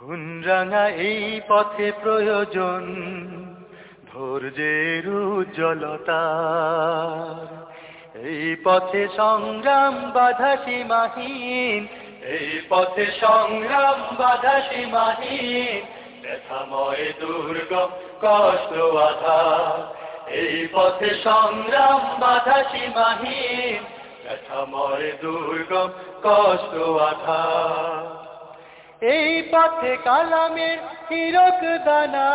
ঘুনরাঙা এই পথে প্রয়োজন, ধৈর্যের উজ্জ্বলতা। এই পথে সংগ্রাম বাধা সীমাহীন, এই পথে সংগ্রাম বাধা সীমাহীন, ব্যথাময় দুর্গম কষ্ট আধা এই পথে সংগ্রাম বাধা সীমাহীন, ব্যথাময় দুর্গম কষ্ট এই পথে কালামের হিরক দানা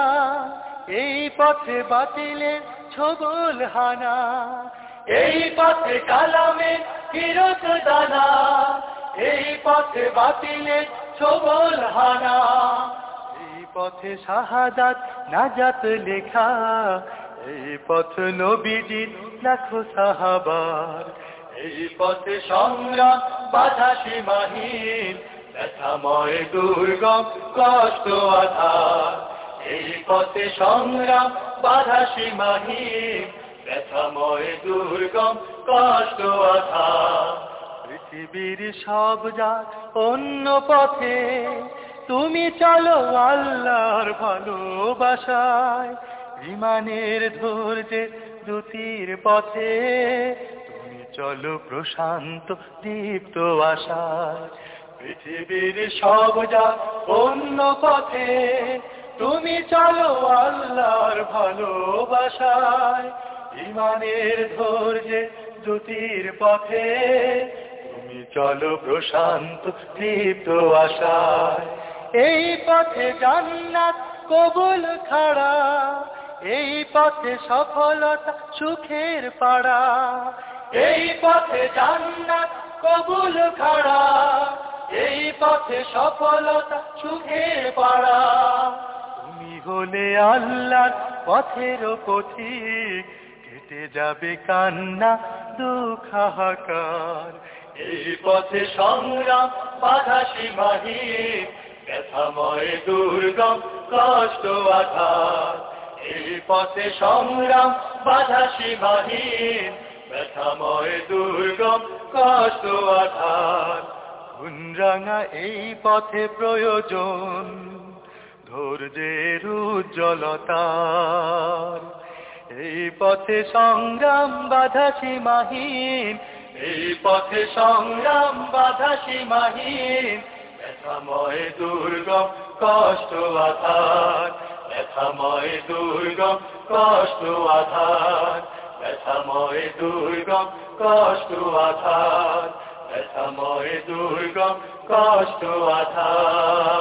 এই পথে বাতিলের ছবল হানা। এই পথে কালামের হিরক দানা এই পথে বাতিলের ছবল হানা। এই পথে শাহাদাত নাজাত লেখা এই পথ নবীজির লাখো সাহাবার। এই পথে সংগ্রাম বাধা সীমাহীন ব্যথাময় দুর্গম কষ্ট আধার এই পথে সংগ্রাম বাধা সীমাহীন। ব্যথাময় দুর্গম কষ্ট আধার পৃথিবীর সব জাত অন্য পথে। তুমি চলো আল্লাহর ভালোবাসায়। বিমানের ধৈর্যের দ্যুতির পথে। তুমি চলো প্রশান্ত, দীপ্ত আশায়। পৃথিবীর সব যা অন্য পথে। তুমি চলো আল্লাহর ভালোবাসায়। ইমানের ধৈর্যে জ্যোতির পথে। তুমি চলো প্রশান্ত তৃপ্ত আশায়। এই পথে জান্নাত কবুল খাড়া। এই পথে সফলতা সুখের পাড়া। এই পথে জান্নাত কবুল খাড়া। এই পথে সফলতা সুখের পাড়া। তুমি হলে আল্লাহর পথের পথিক কেটে যাবে কান্না দুঃখ হাহাকার। এই পথে সংগ্রাম বাধা সীমাহীন ব্যথাময় দুর্গম কষ্ট আঘাত। এই পথে সংগ্রাম বাধা সীমাহীন ব্যথাময় দুর্গম কষ্ট আঘাত। ঘুনরাঙা এই পথে প্রয়োজন, ধৈর্যের উজ্জ্বলতার এই পথে সংগ্রাম বাধা সীমাহীন, এই পথে সংগ্রাম বাধা সীমাহীন। ব্যথাময় দুর্গম কষ্ট আধার, ব্যথাময় দুর্গম কষ্ট আধার, ব্যথাময় দুর্গম কষ্ট আধার। ব্যথাময় দুর্গম কষ্ট আধার।